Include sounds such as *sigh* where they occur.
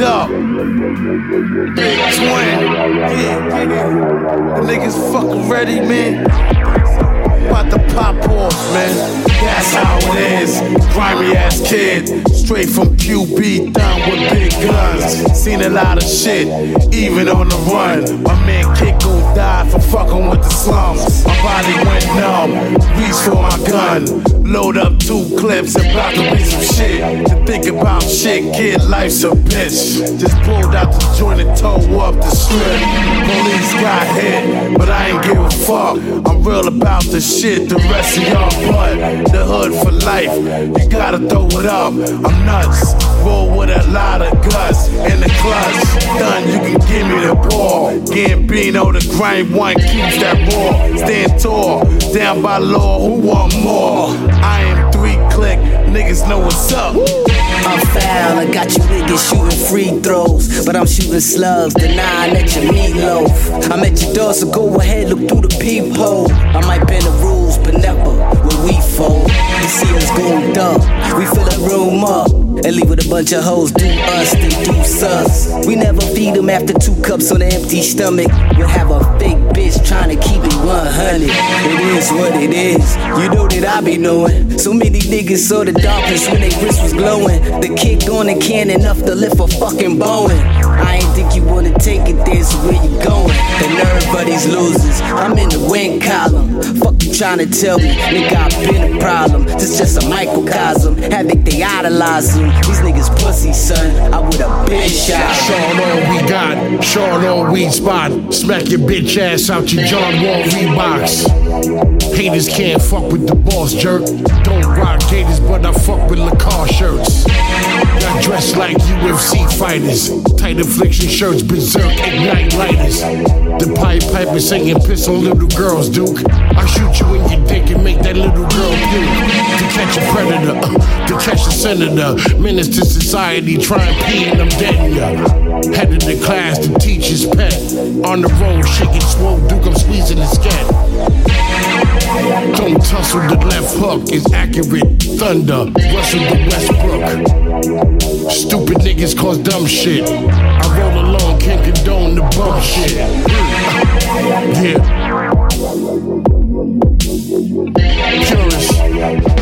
up. Big twin. The niggas fucking ready, man. About to pop off, man. That's how it is. Grimy ass kid, straight from QB, down with big guns. Seen a lot of shit, even on the run. My man Kiko died for fucking with the slums. My body went numb, reach for my gun. Load up two clips, and about to be some shit. To think about shit, kid, life's a bitch. Just pulled out the joint and toe up the strip. Police got hit, but I ain't give a fuck. I'm real about the shit, the rest of y'all but the hood for life. You gotta throw it up. I'm nuts. Roll with a lot of guts in the clutch. Done, you can give me the. Gambino, the grind one keeps that raw. Stand tall, down by law. Who want more? I am three click. Niggas know what's up. I'm foul, I got you niggas shooting free throws. But I'm shooting slugs, denying at your meatloaf. I'm at your door, so go ahead, look through the peephole. I might bend the rules, bunch of hoes, do us, they do sus. We never feed them after two cups on an empty stomach. We'll have a fake bitch trying to keep it 100. It is what it is, you know that I be knowing. So many niggas saw the darkness when they wrist was glowing. The kick on the can enough to lift a fucking Boeing. I ain't think you wanna take it there, so where you going? And everybody's losers. I'm in the win column. Fuck you trying to tell me, nigga, I've been a problem. This just a microcosm. Havoc, they idolize him. These niggas pussy, son. I would've been shot. Sean all we got, Sean all weed spot. Smack your bitch ass out your John Wall Reeboks. Haters can't fuck with the boss jerk. Don't rock gators, but I fuck with Lacar shirts. Got dressed like UFC fighters. Tight affliction shirts, berserk, ignite lighters. The pipe piper singing piss on little girls, Duke. I shoot you in your dick and make that little girl puke. To catch a to senator. To society, try and pee and I'm dead ya. Head of the class, the teacher's pet. On the road, shaking swole, Duke, I'm squeezing the scat. Don't tussle the left hook is accurate. Thunder, Russell the Westbrook. Stupid niggas cause dumb shit. I roll alone, can't condone the bump shit. *laughs* Yeah.